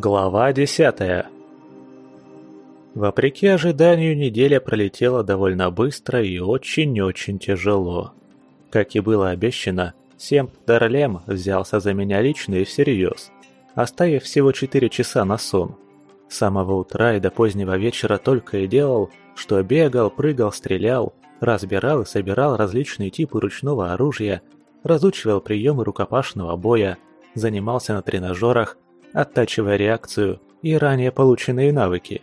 Глава десятая Вопреки ожиданию, неделя пролетела довольно быстро и очень-очень тяжело. Как и было обещано, Семп Дарлем взялся за меня лично и всерьез, оставив всего 4 часа на сон. С самого утра и до позднего вечера только и делал, что бегал, прыгал, стрелял, разбирал и собирал различные типы ручного оружия, разучивал приемы рукопашного боя, занимался на тренажерах, оттачивая реакцию и ранее полученные навыки.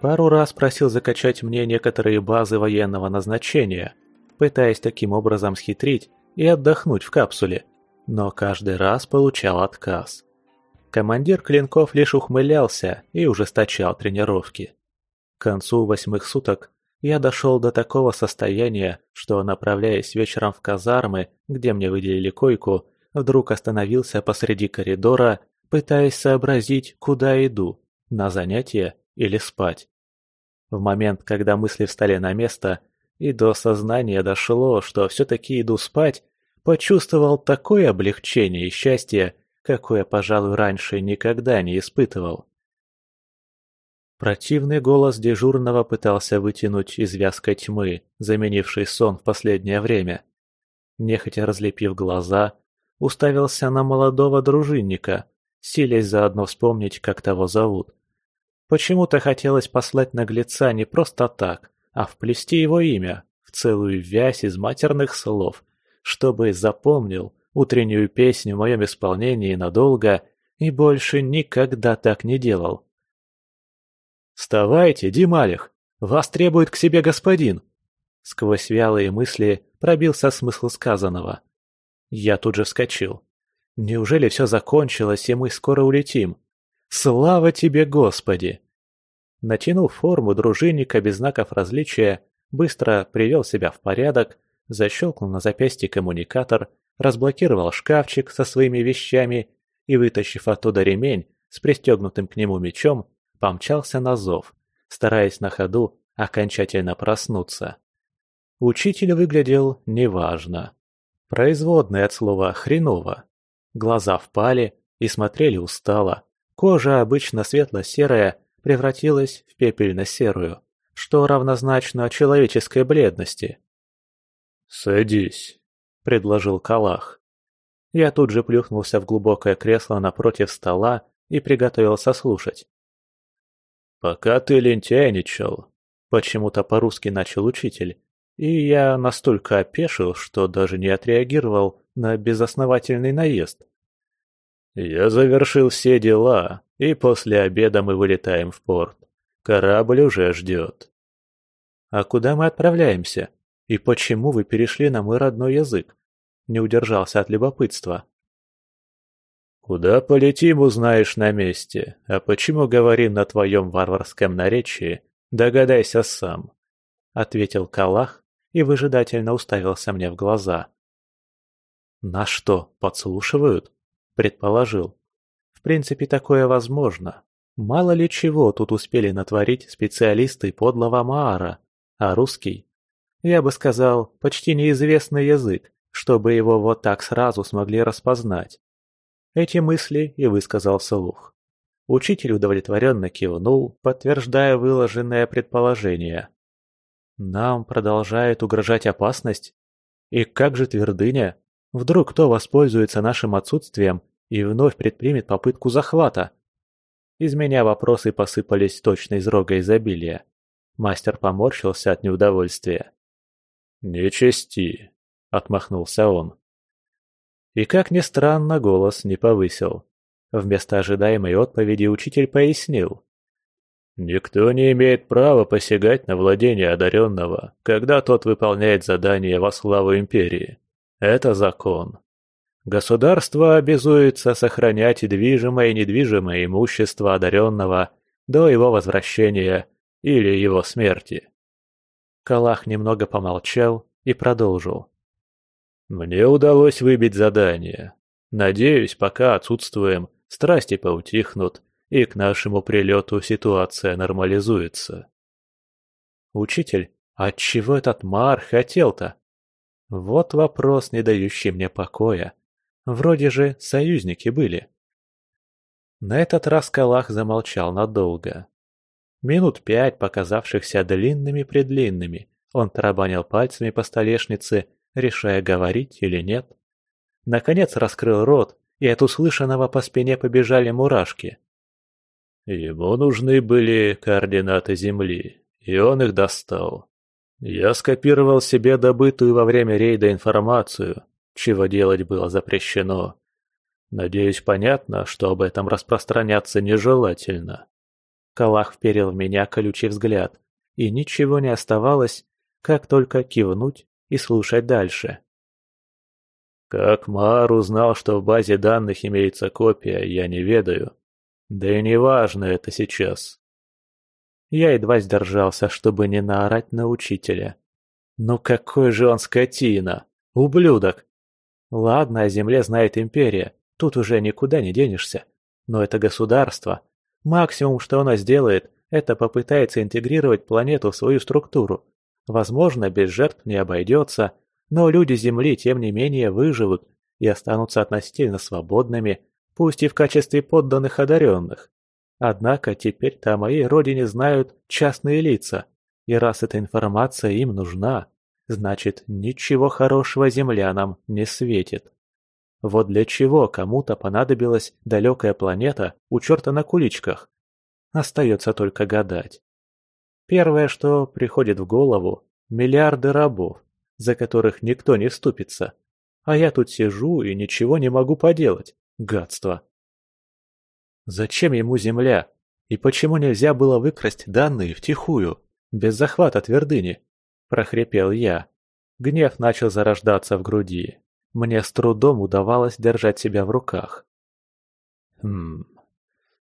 Пару раз просил закачать мне некоторые базы военного назначения, пытаясь таким образом схитрить и отдохнуть в капсуле, но каждый раз получал отказ. Командир клинков лишь ухмылялся и ужесточал тренировки. К концу восьмых суток я дошел до такого состояния, что, направляясь вечером в казармы, где мне выделили койку, вдруг остановился посреди коридора, пытаясь сообразить, куда иду – на занятия или спать. В момент, когда мысли встали на место, и до сознания дошло, что все-таки иду спать, почувствовал такое облегчение и счастье, какое, пожалуй, раньше никогда не испытывал. Противный голос дежурного пытался вытянуть из вязкой тьмы, заменившей сон в последнее время. Нехотя разлепив глаза, уставился на молодого дружинника, силясь заодно вспомнить, как того зовут. Почему-то хотелось послать наглеца не просто так, а вплести его имя в целую вязь из матерных слов, чтобы запомнил утреннюю песню в моем исполнении надолго и больше никогда так не делал. «Вставайте, Дималих! Вас требует к себе господин!» Сквозь вялые мысли пробился смысл сказанного. Я тут же вскочил. «Неужели все закончилось, и мы скоро улетим? Слава тебе, Господи!» Натянув форму дружинника без знаков различия, быстро привел себя в порядок, защелкнул на запястье коммуникатор, разблокировал шкафчик со своими вещами и, вытащив оттуда ремень с пристегнутым к нему мечом, помчался на зов, стараясь на ходу окончательно проснуться. Учитель выглядел неважно. Производный от слова «хреново». Глаза впали и смотрели устало. Кожа, обычно светло-серая, превратилась в пепельно-серую, что равнозначно человеческой бледности. «Садись», — предложил Калах. Я тут же плюхнулся в глубокое кресло напротив стола и приготовился слушать. «Пока ты лентяйничал», — почему-то по-русски начал учитель, и я настолько опешил, что даже не отреагировал на безосновательный наезд. «Я завершил все дела, и после обеда мы вылетаем в порт. Корабль уже ждет». «А куда мы отправляемся? И почему вы перешли на мой родной язык?» Не удержался от любопытства. «Куда полетим, узнаешь на месте, а почему говорим на твоем варварском наречии, догадайся сам», — ответил Калах и выжидательно уставился мне в глаза. «На что, подслушивают?» — предположил. «В принципе, такое возможно. Мало ли чего тут успели натворить специалисты подлого Маара, а русский, я бы сказал, почти неизвестный язык, чтобы его вот так сразу смогли распознать. Эти мысли и высказал вслух. Учитель удовлетворенно кивнул, подтверждая выложенное предположение. «Нам продолжает угрожать опасность? И как же твердыня? Вдруг кто воспользуется нашим отсутствием и вновь предпримет попытку захвата?» Из меня вопросы посыпались точно из рога изобилия. Мастер поморщился от неудовольствия. «Не чести», — отмахнулся он. И, как ни странно, голос не повысил. Вместо ожидаемой отповеди учитель пояснил. «Никто не имеет права посягать на владение одаренного, когда тот выполняет задание во славу Империи. Это закон. Государство обязуется сохранять движимое и недвижимое имущество одаренного до его возвращения или его смерти». Калах немного помолчал и продолжил. Мне удалось выбить задание. Надеюсь, пока отсутствуем, страсти поутихнут, и к нашему прилету ситуация нормализуется. Учитель, а чего этот Мар хотел-то? Вот вопрос, не дающий мне покоя. Вроде же союзники были. На этот раз Калах замолчал надолго. Минут пять, показавшихся длинными-предлинными, он тарабанил пальцами по столешнице, решая, говорить или нет. Наконец раскрыл рот, и от услышанного по спине побежали мурашки. Ему нужны были координаты Земли, и он их достал. Я скопировал себе добытую во время рейда информацию, чего делать было запрещено. Надеюсь, понятно, что об этом распространяться нежелательно. Калах вперил в меня колючий взгляд, и ничего не оставалось, как только кивнуть и слушать дальше. Как Мар узнал, что в базе данных имеется копия, я не ведаю. Да и не важно это сейчас. Я едва сдержался, чтобы не наорать на учителя. Ну какой же он скотина! Ублюдок! Ладно, о земле знает империя, тут уже никуда не денешься. Но это государство. Максимум, что оно сделает, это попытается интегрировать планету в свою структуру. Возможно, без жертв не обойдется, но люди Земли, тем не менее, выживут и останутся относительно свободными, пусть и в качестве подданных одаренных. Однако теперь-то о моей родине знают частные лица, и раз эта информация им нужна, значит, ничего хорошего землянам не светит. Вот для чего кому-то понадобилась далекая планета у черта на куличках? Остается только гадать. Первое, что приходит в голову – миллиарды рабов, за которых никто не вступится. А я тут сижу и ничего не могу поделать. Гадство. Зачем ему земля? И почему нельзя было выкрасть данные втихую, без захвата твердыни? Прохрипел я. Гнев начал зарождаться в груди. Мне с трудом удавалось держать себя в руках. Хм.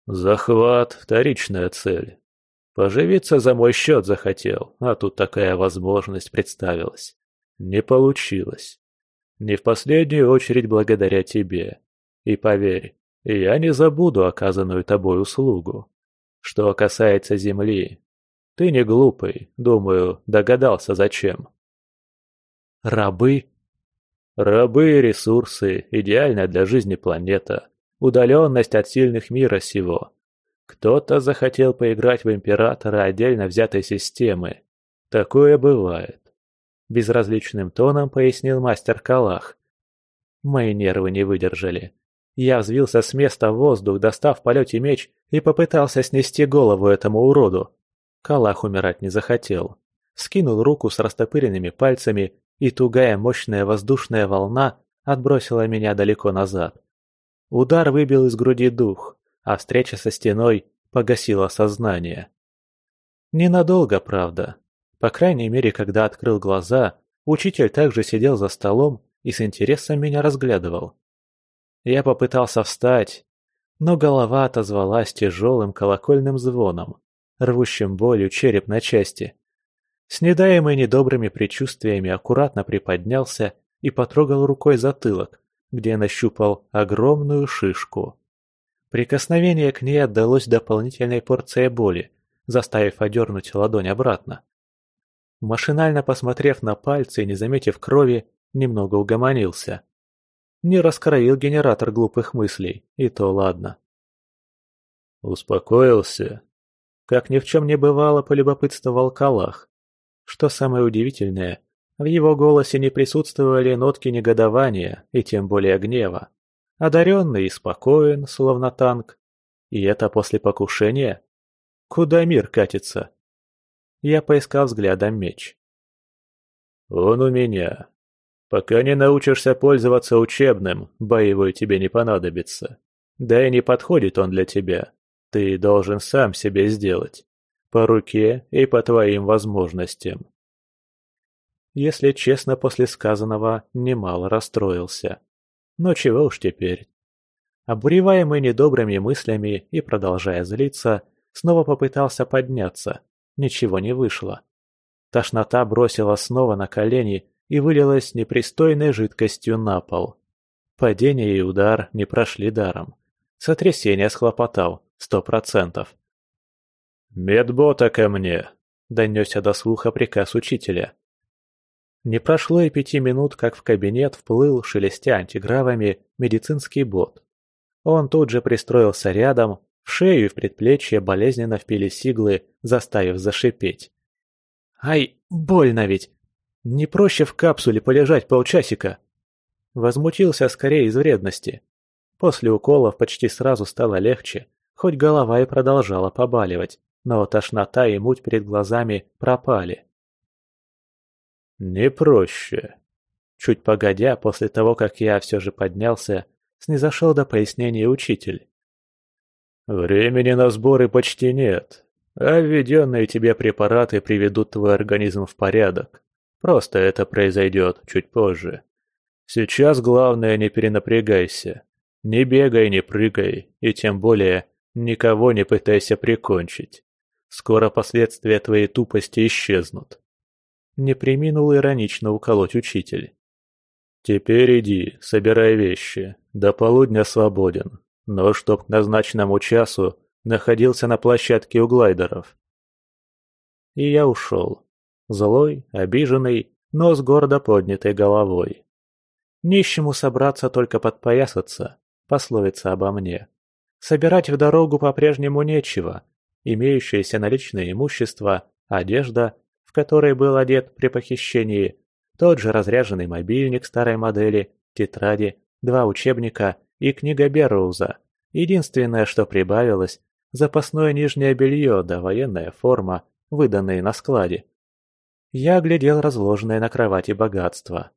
Захват – вторичная цель. Поживиться за мой счет захотел, а тут такая возможность представилась. Не получилось. Не в последнюю очередь благодаря тебе. И поверь, я не забуду оказанную тобой услугу. Что касается земли, ты не глупый, думаю, догадался зачем. Рабы? Рабы и ресурсы – идеальная для жизни планета. Удаленность от сильных мира сего. Кто-то захотел поиграть в Императора отдельно взятой системы. Такое бывает. Безразличным тоном пояснил мастер Калах. Мои нервы не выдержали. Я взвился с места в воздух, достав в полете меч и попытался снести голову этому уроду. Калах умирать не захотел. Скинул руку с растопыренными пальцами, и тугая мощная воздушная волна отбросила меня далеко назад. Удар выбил из груди дух, а встреча со стеной погасила сознание. Ненадолго, правда. По крайней мере, когда открыл глаза, учитель также сидел за столом и с интересом меня разглядывал. Я попытался встать, но голова отозвалась тяжелым колокольным звоном, рвущим болью череп на части. С недаемой недобрыми предчувствиями аккуратно приподнялся и потрогал рукой затылок, где нащупал огромную шишку. Прикосновение к ней отдалось дополнительной порцией боли, заставив одернуть ладонь обратно. Машинально посмотрев на пальцы и не заметив крови, немного угомонился. Не раскроил генератор глупых мыслей, и то ладно. Успокоился. Как ни в чем не бывало, полюбопытствовал Калах. Что самое удивительное, в его голосе не присутствовали нотки негодования и тем более гнева. Одаренный и спокоен, словно танк. И это после покушения? Куда мир катится? Я поискал взглядом меч. «Он у меня. Пока не научишься пользоваться учебным, боевой тебе не понадобится. Да и не подходит он для тебя. Ты должен сам себе сделать. По руке и по твоим возможностям». Если честно, после сказанного немало расстроился. Но чего уж теперь. Обуреваемый недобрыми мыслями и продолжая злиться, снова попытался подняться, Ничего не вышло. Тошнота бросила снова на колени и вылилась непристойной жидкостью на пол. Падение и удар не прошли даром. Сотрясение схлопотал, сто процентов. «Медбота ко мне!» – донесся до слуха приказ учителя. Не прошло и пяти минут, как в кабинет вплыл, шелестя антигравами, медицинский бот. Он тут же пристроился рядом, в шею и в предплечье болезненно впились иглы, заставив зашипеть. «Ай, больно ведь! Не проще в капсуле полежать полчасика?» Возмутился скорее из вредности. После уколов почти сразу стало легче, хоть голова и продолжала побаливать, но тошнота и муть перед глазами пропали. «Не проще». Чуть погодя, после того, как я все же поднялся, снизошел до пояснения учитель. «Времени на сборы почти нет, а введенные тебе препараты приведут твой организм в порядок. Просто это произойдет чуть позже. Сейчас главное не перенапрягайся. Не бегай, не прыгай, и тем более никого не пытайся прикончить. Скоро последствия твоей тупости исчезнут. Не приминул иронично уколоть учитель. Теперь иди, собирай вещи. До полудня свободен но чтоб к назначенному часу находился на площадке у глайдеров. И я ушел. Злой, обиженный, но с гордо поднятой головой. Нищему собраться только подпоясаться, пословица обо мне. Собирать в дорогу по-прежнему нечего. Имеющееся наличное имущество, одежда, в которой был одет при похищении, тот же разряженный мобильник старой модели, тетради, два учебника и книга Берроуза. Единственное, что прибавилось – запасное нижнее белье да военная форма, выданные на складе. Я глядел разложенное на кровати богатство.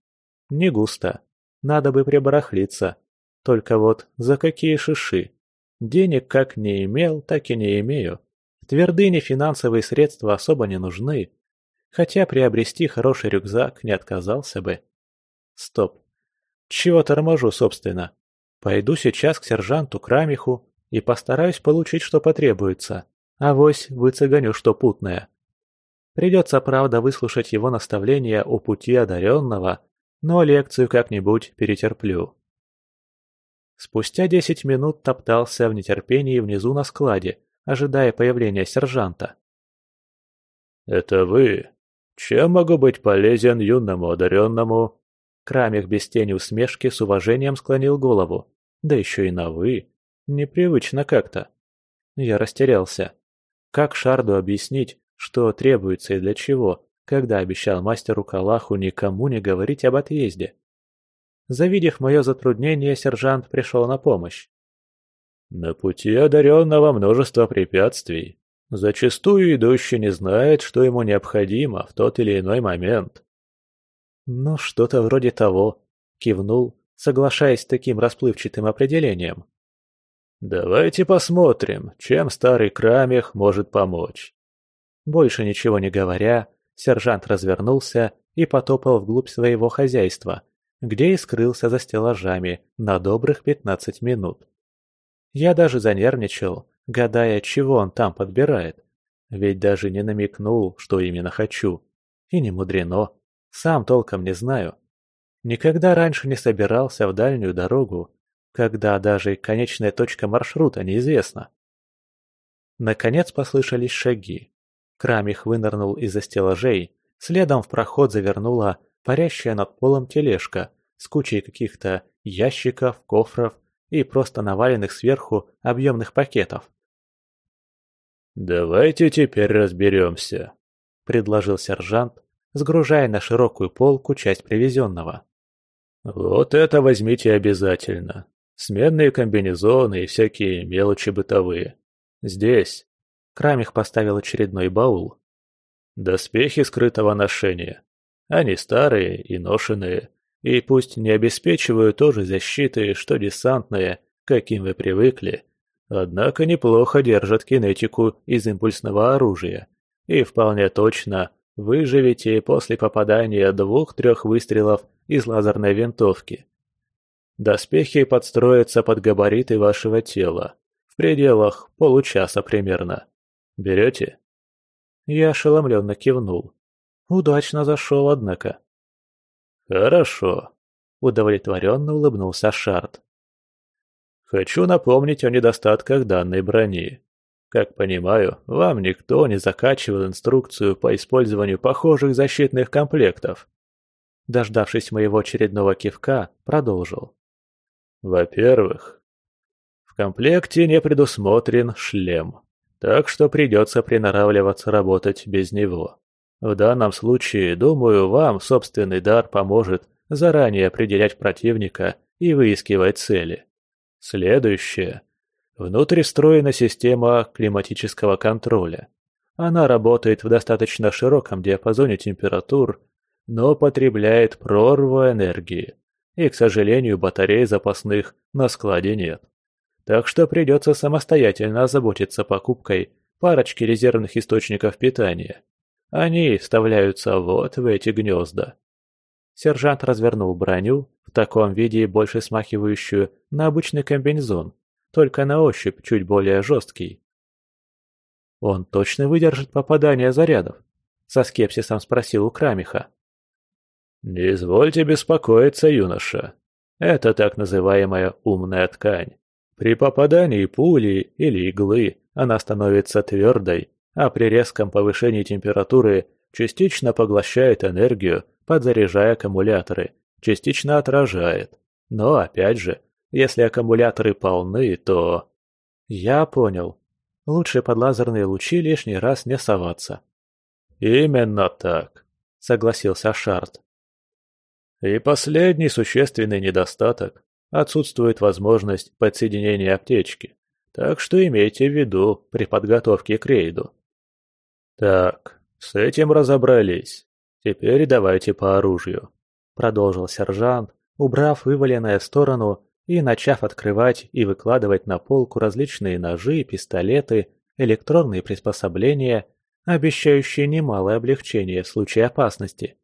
Не густо. Надо бы прибарахлиться. Только вот за какие шиши? Денег как не имел, так и не имею. В финансовые средства особо не нужны. Хотя приобрести хороший рюкзак не отказался бы. Стоп. Чего торможу, собственно? Пойду сейчас к сержанту Крамиху и постараюсь получить, что потребуется. Авось выцеганю что путное. Придется, правда, выслушать его наставления о пути одаренного, но лекцию как-нибудь перетерплю. Спустя десять минут топтался в нетерпении внизу на складе, ожидая появления сержанта. «Это вы? Чем могу быть полезен юному одаренному?» Крамих без тени усмешки с уважением склонил голову. Да еще и на «вы». Непривычно как-то. Я растерялся. Как Шарду объяснить, что требуется и для чего, когда обещал мастеру Калаху никому не говорить об отъезде? Завидев мое затруднение, сержант пришел на помощь. На пути одаренного множество препятствий. Зачастую идущий не знает, что ему необходимо в тот или иной момент. «Ну, что-то вроде того», — кивнул, соглашаясь с таким расплывчатым определением. «Давайте посмотрим, чем старый Крамех может помочь». Больше ничего не говоря, сержант развернулся и потопал вглубь своего хозяйства, где и скрылся за стеллажами на добрых пятнадцать минут. Я даже занервничал, гадая, чего он там подбирает, ведь даже не намекнул, что именно хочу. И не мудрено. Сам толком не знаю. Никогда раньше не собирался в дальнюю дорогу, когда даже конечная точка маршрута неизвестна. Наконец послышались шаги. Крамих вынырнул из-за стеллажей, следом в проход завернула парящая над полом тележка с кучей каких-то ящиков, кофров и просто наваленных сверху объемных пакетов. «Давайте теперь разберемся», — предложил сержант, сгружая на широкую полку часть привезенного. «Вот это возьмите обязательно. Сменные комбинезоны и всякие мелочи бытовые. Здесь». Крамих поставил очередной баул. «Доспехи скрытого ношения. Они старые и ношеные, и пусть не обеспечивают тоже защиты, что десантные, каким вы привыкли, однако неплохо держат кинетику из импульсного оружия и вполне точно Выживете после попадания двух-трех выстрелов из лазерной винтовки. Доспехи подстроятся под габариты вашего тела. В пределах получаса примерно. Берете? Я ошеломленно кивнул. Удачно зашел, однако. Хорошо. Удовлетворенно улыбнулся Шарт. Хочу напомнить о недостатках данной брони. Как понимаю, вам никто не закачивал инструкцию по использованию похожих защитных комплектов. Дождавшись моего очередного кивка, продолжил. Во-первых, комплекте не предусмотрен шлем, так что придется приноравливаться работать без него. В данном случае, думаю, вам собственный дар поможет заранее определять противника и выискивать цели. Следующее. Внутри встроена система климатического контроля. Она работает в достаточно широком диапазоне температур, но потребляет прорву энергии. И, к сожалению, батарей запасных на складе нет. Так что придется самостоятельно озаботиться покупкой парочки резервных источников питания. Они вставляются вот в эти гнезда. Сержант развернул броню, в таком виде больше смахивающую на обычный комбинезон, только на ощупь чуть более жесткий. «Он точно выдержит попадание зарядов?» — со скепсисом спросил у Крамиха. «Не извольте беспокоиться, юноша. Это так называемая умная ткань. При попадании пули или иглы она становится твердой, а при резком повышении температуры частично поглощает энергию, подзаряжая аккумуляторы, частично отражает. Но опять же, если аккумуляторы полны, то... Я понял. Лучше под лазерные лучи лишний раз не соваться. Именно так, согласился Шарт. И последний существенный недостаток – отсутствует возможность подсоединения аптечки. Так что имейте в виду при подготовке к рейду. Так, с этим разобрались. Теперь давайте по оружию, продолжил сержант, убрав вываленное в сторону и начав открывать и выкладывать на полку различные ножи, пистолеты, электронные приспособления, обещающие немалое облегчение в случае опасности.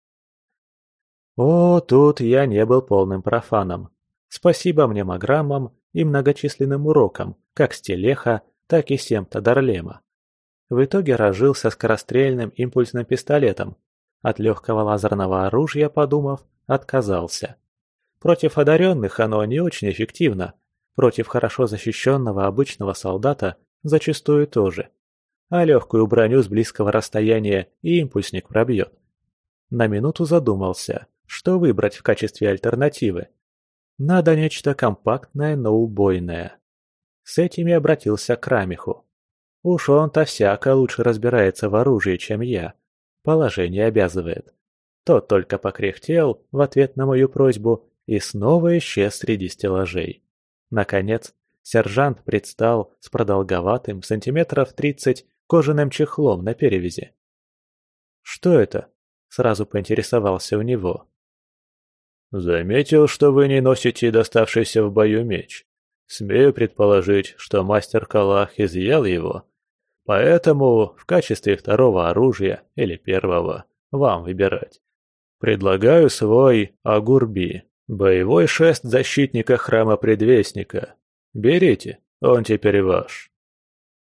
О, тут я не был полным профаном. Спасибо мнемограммам и многочисленным урокам, как Стелеха, так и Семта Дарлема. В итоге разжился скорострельным импульсным пистолетом. От легкого лазерного оружия, подумав, отказался. Против одаренных оно не очень эффективно, против хорошо защищенного обычного солдата зачастую тоже. А легкую броню с близкого расстояния и импульсник пробьет. На минуту задумался, что выбрать в качестве альтернативы. Надо нечто компактное, но убойное. С этим я обратился к Рамиху. Уж он-то всяко лучше разбирается в оружии, чем я. Положение обязывает. Тот только покряхтел в ответ на мою просьбу и снова исчез среди стеллажей. Наконец, сержант предстал с продолговатым, сантиметров тридцать, кожаным чехлом на перевязи. «Что это?» – сразу поинтересовался у него. «Заметил, что вы не носите доставшийся в бою меч. Смею предположить, что мастер Калах изъял его. Поэтому в качестве второго оружия или первого вам выбирать. Предлагаю свой Агурби, Боевой шест защитника храма Предвестника. Берите, он теперь ваш.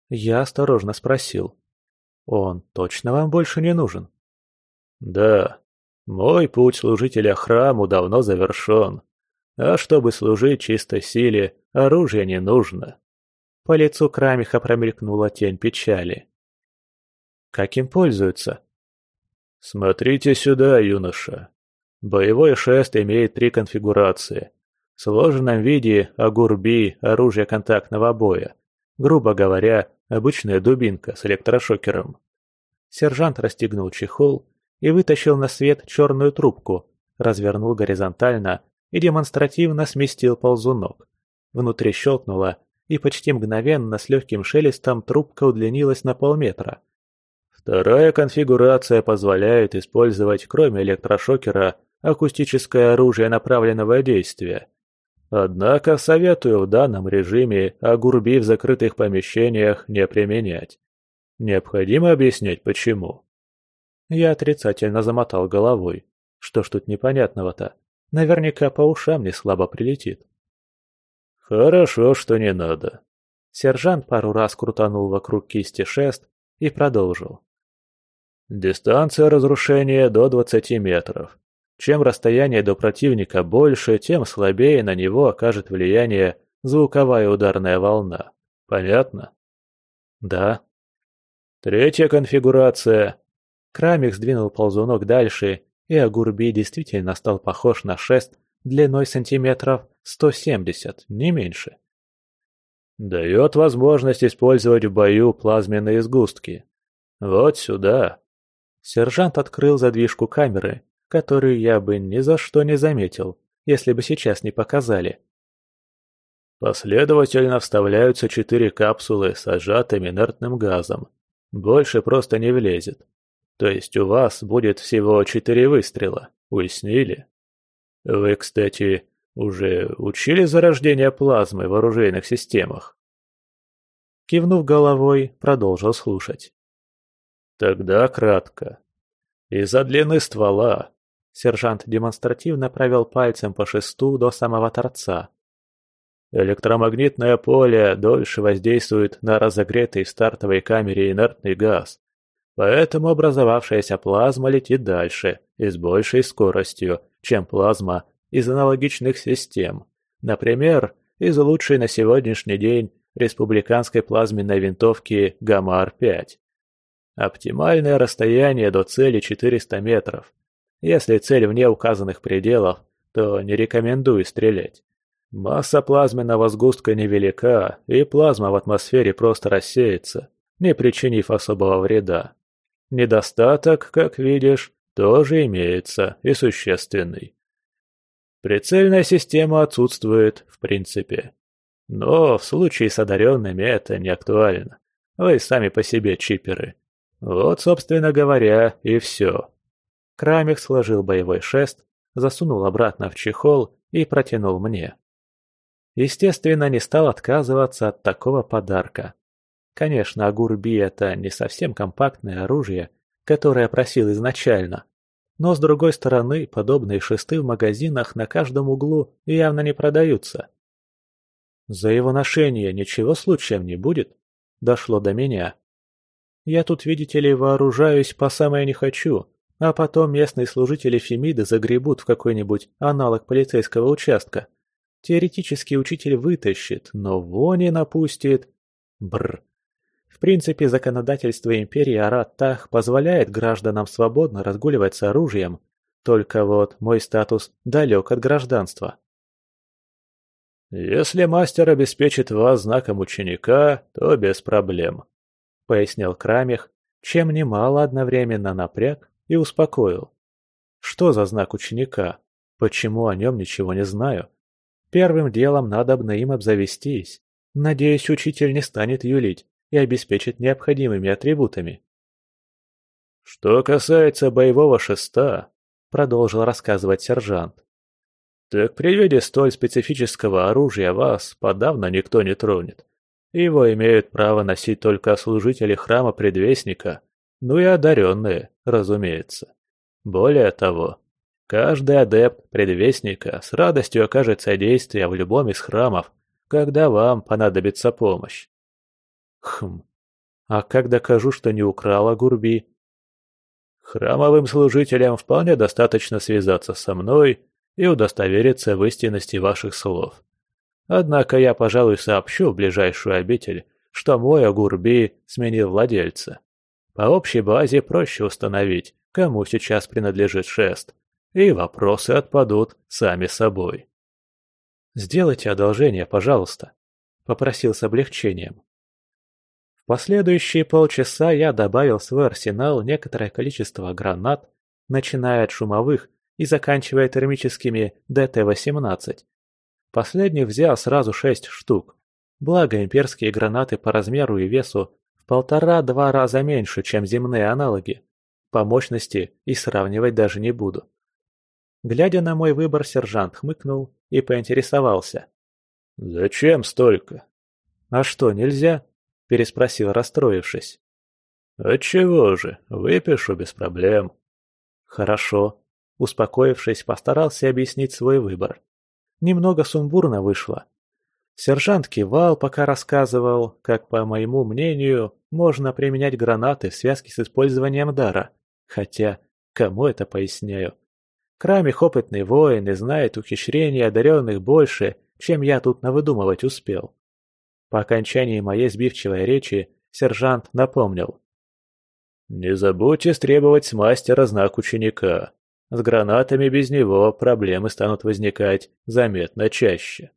Я осторожно спросил. Он точно вам больше не нужен? Да. Мой путь служителя храму давно завершен. А чтобы служить чистой силе, оружие не нужно. По лицу Крамиха промелькнула тень печали. Каким пользуются? Смотрите сюда, юноша. Боевой шест имеет три конфигурации. В сложенном виде агурби – оружие контактного боя. Грубо говоря, обычная дубинка с электрошокером. Сержант расстегнул чехол и вытащил на свет черную трубку, развернул горизонтально и демонстративно сместил ползунок. Внутри щелкнуло, и почти мгновенно с легким шелестом трубка удлинилась на полметра. Вторая конфигурация позволяет использовать, кроме электрошокера, акустическое оружие направленного действия. Однако советую в данном режиме огурби в закрытых помещениях не применять. Необходимо объяснять почему. Я отрицательно замотал головой. Что ж тут непонятного-то? Наверняка по ушам не слабо прилетит. Хорошо, что не надо. Сержант пару раз крутанул вокруг кисти шест и продолжил. Дистанция разрушения до 20 метров. Чем расстояние до противника больше, тем слабее на него окажет влияние звуковая ударная волна. Понятно? Да. Третья конфигурация. Крамик сдвинул ползунок дальше, и Агурби действительно стал похож на шест длиной сантиметров 170, не меньше. Дает возможность использовать в бою плазменные сгустки. Вот сюда. Сержант открыл задвижку камеры, которую я бы ни за что не заметил, если бы сейчас не показали. Последовательно вставляются четыре капсулы с сжатым инертным газом. Больше просто не влезет. То есть у вас будет всего четыре выстрела. Уяснили? Вы, кстати, уже учили зарождение плазмы в оружейных системах? Кивнув головой, продолжил слушать. Тогда кратко. Из-за длины ствола сержант демонстративно провел пальцем по шесту до самого торца. Электромагнитное поле дольше воздействует на разогретый в стартовой камере инертный газ, поэтому образовавшаяся плазма летит дальше и с большей скоростью, чем плазма из аналогичных систем, например, из лучшей на сегодняшний день республиканской плазменной винтовки Гамар-5. Оптимальное расстояние до цели 400 метров. Если цель вне указанных пределов, то не рекомендую стрелять. Масса плазменного сгустка невелика, и плазма в атмосфере просто рассеется, не причинив особого вреда. Недостаток, как видишь, тоже имеется и существенный. Прицельная система отсутствует в принципе. Но в случае с одаренными это не актуально. Вы сами по себе чиперы. Вот, собственно говоря, и все. Крамик сложил боевой шест, засунул обратно в чехол и протянул мне. Естественно, не стал отказываться от такого подарка. Конечно, Агурби – это не совсем компактное оружие, которое просил изначально. Но, с другой стороны, подобные шесты в магазинах на каждом углу явно не продаются. За его ношение ничего случаем не будет? Дошло до меня. Я тут, видите ли, вооружаюсь по самое не хочу, а потом местные служители Фемиды загребут в какой-нибудь аналог полицейского участка – Теоретически учитель вытащит, но вони напустит. Бр. В принципе, законодательство империи Арат-Тах позволяет гражданам свободно разгуливать с оружием, только вот мой статус далек от гражданства. «Если мастер обеспечит вас знаком ученика, то без проблем», — пояснил Крамих, чем немало одновременно напряг и успокоил. «Что за знак ученика? Почему о нем ничего не знаю?» Первым делом надо бы им обзавестись. Надеюсь, учитель не станет юлить и обеспечит необходимыми атрибутами. «Что касается боевого шеста», — продолжил рассказывать сержант, «так при виде столь специфического оружия вас подавно никто не тронет. Его имеют право носить только служители храма Предвестника, ну и одаренные, разумеется. Более того, Каждый адепт предвестника с радостью окажет содействие в любом из храмов, когда вам понадобится помощь. Хм, а как докажу, что не украла Гурби? Храмовым служителям вполне достаточно связаться со мной и удостовериться в истинности ваших слов. Однако я, пожалуй, сообщу в ближайшую обитель, что мой Агурби сменил владельца. По общей базе проще установить, кому сейчас принадлежит шест и вопросы отпадут сами собой. «Сделайте одолжение, пожалуйста», — попросил с облегчением. Последующие полчаса я добавил в свой арсенал некоторое количество гранат, начиная от шумовых и заканчивая термическими ДТ-18. Последних взял сразу шесть штук, благо имперские гранаты по размеру и весу в полтора-два раза меньше, чем земные аналоги. По мощности и сравнивать даже не буду. Глядя на мой выбор, сержант хмыкнул и поинтересовался. «Зачем столько?» «А что, нельзя?» – переспросил, расстроившись. «Отчего же? Выпишу без проблем». «Хорошо». Успокоившись, постарался объяснить свой выбор. Немного сумбурно вышло. Сержант кивал, пока рассказывал, как, по моему мнению, можно применять гранаты в связке с использованием дара. Хотя, кому это поясняю? Крамих опытный воин и знает ухищрений одаренных больше, чем я тут навыдумывать успел. По окончании моей сбивчивой речи сержант напомнил. «Не забудьте требовать с мастера знак ученика. С гранатами без него проблемы станут возникать заметно чаще».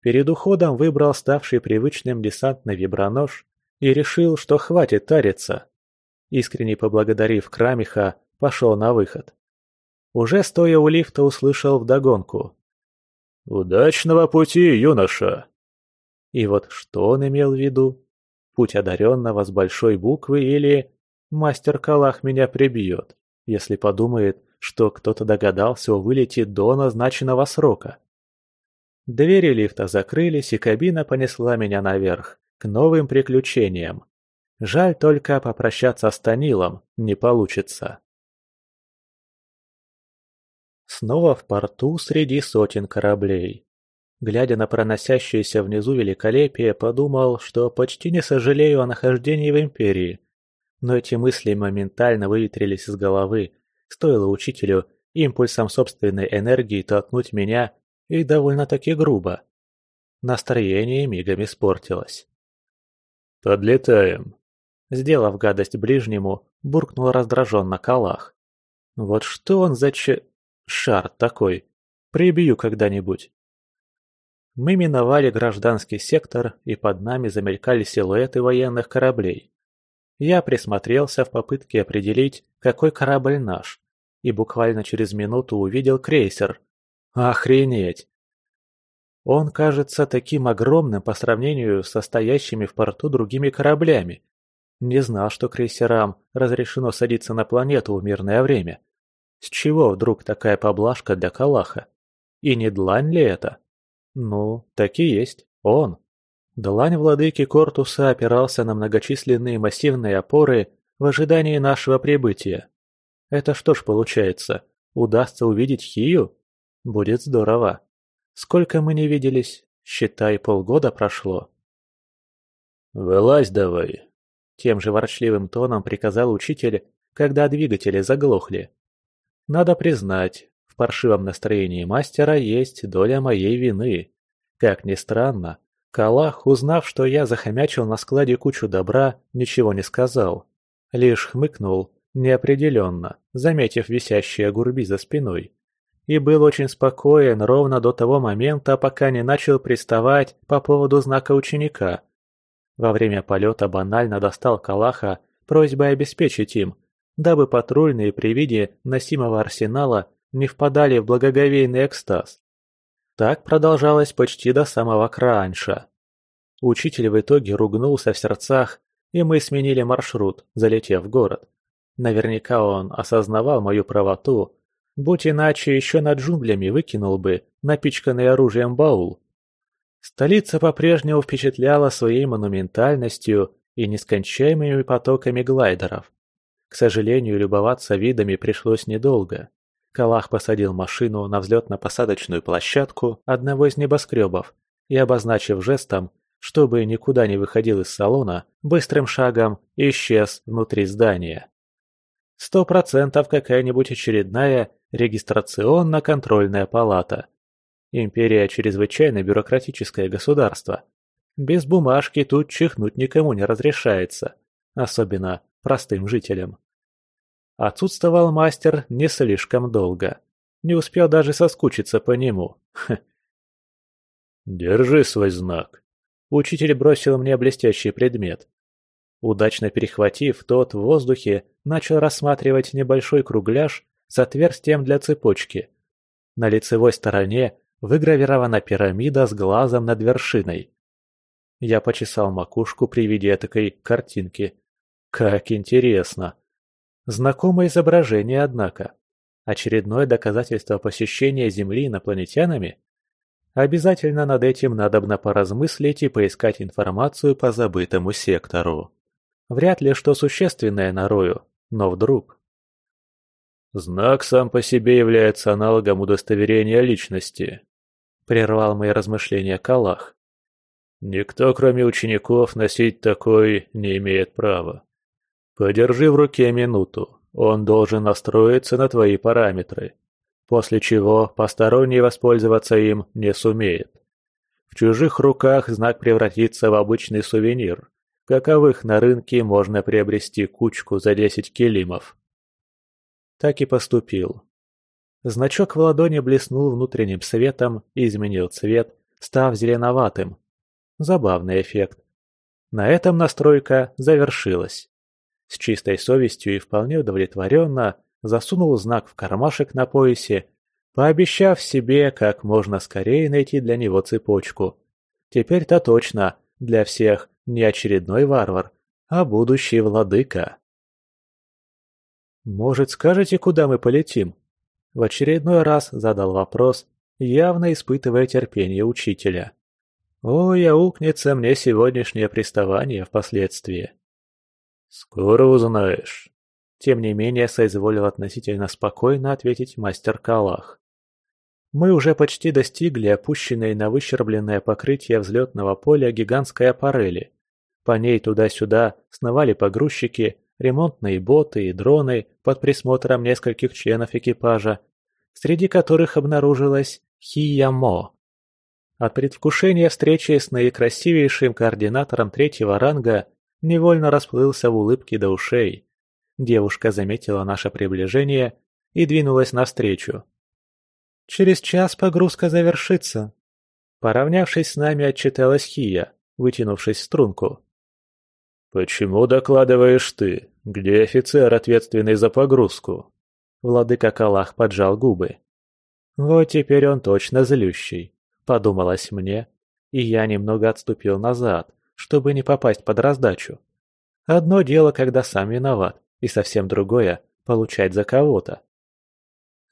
Перед уходом выбрал ставший привычным десантный вибронож и решил, что хватит тариться. Искренне поблагодарив Крамиха, пошел на выход. Уже стоя у лифта услышал вдогонку. «Удачного пути, юноша!» И вот что он имел в виду? Путь одаренного с большой буквы или «Мастер Калах меня прибьет», если подумает, что кто-то догадался о вылете до назначенного срока. Двери лифта закрылись, и кабина понесла меня наверх, к новым приключениям. Жаль только попрощаться с Танилом не получится. Снова в порту среди сотен кораблей. Глядя на проносящееся внизу великолепие, подумал, что почти не сожалею о нахождении в Империи. Но эти мысли моментально выветрились из головы, стоило учителю импульсом собственной энергии толкнуть меня, и довольно-таки грубо. Настроение мигом испортилось. «Подлетаем», Сделав гадость ближнему, буркнул раздраженно Калах. Вот что он за че... шар такой? Прибью когда-нибудь. Мы миновали гражданский сектор, и под нами замелькали силуэты военных кораблей. Я присмотрелся в попытке определить, какой корабль наш, и буквально через минуту увидел крейсер. Охренеть! Он кажется таким огромным по сравнению с стоящими в порту другими кораблями. Не знал, что крейсерам разрешено садиться на планету в мирное время. С чего вдруг такая поблажка для Калаха? И не длань ли это? Ну, так и есть, он. Длань владыки Кортуса опирался на многочисленные массивные опоры в ожидании нашего прибытия. Это что ж получается, удастся увидеть Хию? Будет здорово. Сколько мы не виделись, считай, полгода прошло. «Вылазь давай», тем же ворчливым тоном приказал учитель, когда двигатели заглохли. Надо признать, паршивом настроении мастера есть доля моей вины. Как ни странно, Калах, узнав, что я захомячил на складе кучу добра, ничего не сказал. Лишь хмыкнул, неопределенно, заметив висящие гурби за спиной. И был очень спокоен ровно до того момента, пока не начал приставать по поводу знака ученика – во время полета банально достал Калаха просьбой обеспечить им, дабы патрульные при виде носимого арсенала не впадали в благоговейный экстаз. Так продолжалось почти до самого Краанша. Учитель в итоге ругнулся в сердцах, и мы сменили маршрут, залетев в город. Наверняка он осознавал мою правоту, будь иначе еще над джунглями выкинул бы напичканный оружием баул. Столица по-прежнему впечатляла своей монументальностью и нескончаемыми потоками глайдеров. К сожалению, любоваться видами пришлось недолго. Калах посадил машину на взлетно-посадочную площадку одного из небоскребов и, обозначив жестом, чтобы никуда не выходил из салона, быстрым шагом исчез внутри здания. Сто процентов какая-нибудь очередная регистрационно-контрольная палата – Империя – чрезвычайно бюрократическое государство. Без бумажки тут чихнуть никому не разрешается, особенно простым жителям. Отсутствовал мастер не слишком долго. Не успел даже соскучиться по нему. «Держи свой знак». Учитель бросил мне блестящий предмет. Удачно перехватив тот в воздухе, начал рассматривать небольшой кругляш с отверстием для цепочки. На лицевой стороне выгравирована пирамида с глазом над вершиной. Я почесал макушку при виде этой картинки. Как интересно. Знакомое изображение, однако. Очередное доказательство посещения Земли инопланетянами? Обязательно над этим надобно поразмыслить и поискать информацию по забытому сектору. Вряд ли что существенное нарою, но вдруг. Знак сам по себе является аналогом удостоверения личности, прервал мои размышления Калах. Никто, кроме учеников, носить такой не имеет права. Подержи в руке минуту, он должен настроиться на твои параметры, после чего посторонний воспользоваться им не сумеет. В чужих руках знак превратится в обычный сувенир, каковых на рынке можно приобрести кучку за 10 килимов. Так и поступил. Значок в ладони блеснул внутренним светом и изменил цвет, став зеленоватым. Забавный эффект. На этом настройка завершилась. С чистой совестью и вполне удовлетворенно засунул знак в кармашек на поясе, пообещав себе как можно скорее найти для него цепочку. Теперь-то точно для всех не очередной варвар, а будущий владыка. «Может, скажете, куда мы полетим?» В очередной раз задал вопрос, явно испытывая терпение учителя. Ой, аукнется мне сегодняшнее приставание впоследствии. «Скоро узнаешь», — тем не менее соизволил относительно спокойно ответить мастер Калах. Мы уже почти достигли опущенной на выщербленное покрытие взлетного поля гигантской аппарели. По ней туда-сюда сновали погрузчики, ремонтные боты и дроны под присмотром нескольких членов экипажа, среди которых обнаружилась Хиямо. От предвкушения встречи с наикрасивейшим координатором третьего ранга невольно расплылся в улыбке до ушей. Девушка заметила наше приближение и двинулась навстречу. «Через час погрузка завершится», — поравнявшись с нами, отчиталась Хия, вытянувшись в струнку. «Почему докладываешь ты? Где офицер, ответственный за погрузку?» Владыка Калах поджал губы. «Вот теперь он точно злющий», — подумалось мне, и я немного отступил назад, чтобы не попасть под раздачу. Одно дело, когда сам виноват, и совсем другое — получать за кого-то.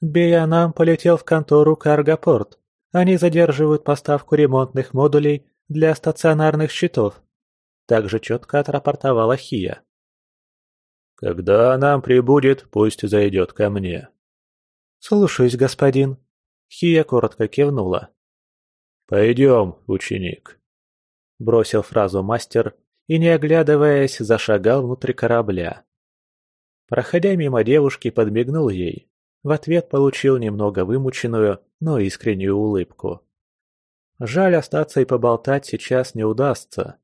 Биянам полетел в контору Каргопорт. Они задерживают поставку ремонтных модулей для стационарных щитов. Также четко отрапортовала Хия. «Когда она прибудет, пусть зайдет ко мне». «Слушаюсь, господин». Хия коротко кивнула. «Пойдем, ученик», — бросил фразу мастер и, не оглядываясь, зашагал внутрь корабля. Проходя мимо девушки, подмигнул ей. В ответ получил немного вымученную, но искреннюю улыбку. Жаль, остаться и поболтать сейчас не удастся.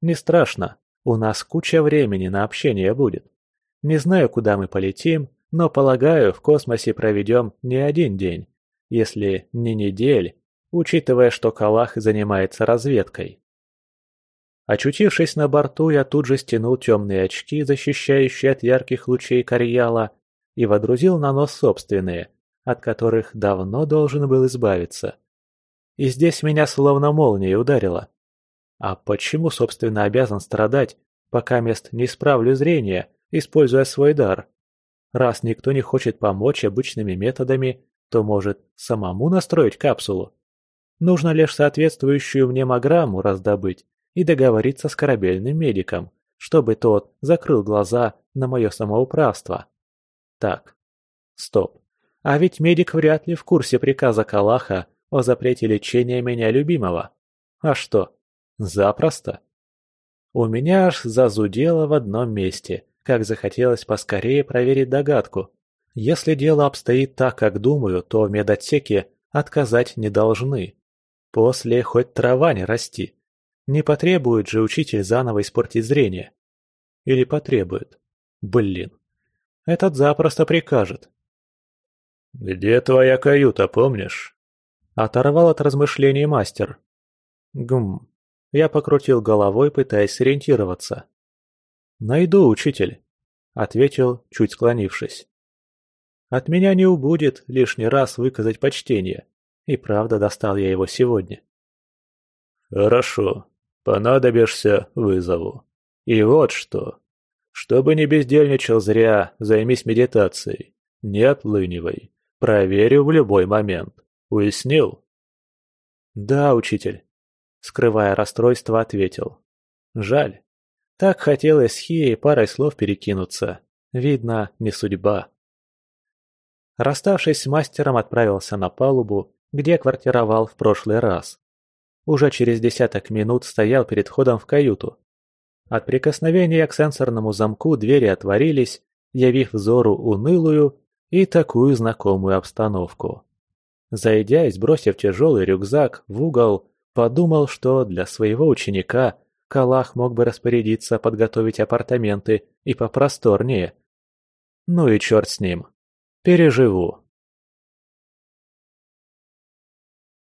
Не страшно, у нас куча времени на общение будет. Не знаю, куда мы полетим, но, полагаю, в космосе проведем не один день, если не недель, учитывая, что Калах занимается разведкой. Очутившись на борту, я тут же стянул темные очки, защищающие от ярких лучей карьяла, и водрузил на нос собственные, от которых давно должен был избавиться. И здесь меня словно молнией ударило. А почему, собственно, обязан страдать, пока мест не исправлю зрение, используя свой дар? Раз никто не хочет помочь обычными методами, то может самому настроить капсулу. Нужно лишь соответствующую мнемограмму раздобыть и договориться с корабельным медиком, чтобы тот закрыл глаза на мое самоуправство. Так, стоп. А ведь медик вряд ли в курсе приказа Калаха о запрете лечения меня любимого. А что? Запросто. У меня аж зазудело в одном месте, как захотелось поскорее проверить догадку. Если дело обстоит так, как думаю, то в медотсеке отказать не должны. После хоть трава не расти. Не потребует же учитель заново испортить зрение. Или потребует. Блин. Этот запросто прикажет. «Где твоя каюта, помнишь?» Оторвал от размышлений мастер. Гм. Я покрутил головой, пытаясь сориентироваться. «Найду, учитель», — ответил, чуть склонившись. «От меня не убудет лишний раз выказать почтение, и правда достал я его сегодня». «Хорошо, понадобишься — вызову. И вот что. Чтобы не бездельничал зря, займись медитацией. Не отлынивай. Проверю в любой момент. Уяснил? Да, учитель. Скрывая расстройство, ответил. Жаль. Так хотелось с Хией парой слов перекинуться. Видно, не судьба. Расставшись с мастером, отправился на палубу, где квартировал в прошлый раз. Уже через десяток минут стоял перед входом в каюту, от прикосновения к сенсорному замку двери отворились, явив взору унылую и такую знакомую обстановку. Зайдя и сбросив тяжелый рюкзак в угол, подумал, что для своего ученика Калах мог бы распорядиться подготовить апартаменты и попросторнее. Ну и черт с ним. Переживу.